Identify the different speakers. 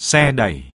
Speaker 1: xe đẩy.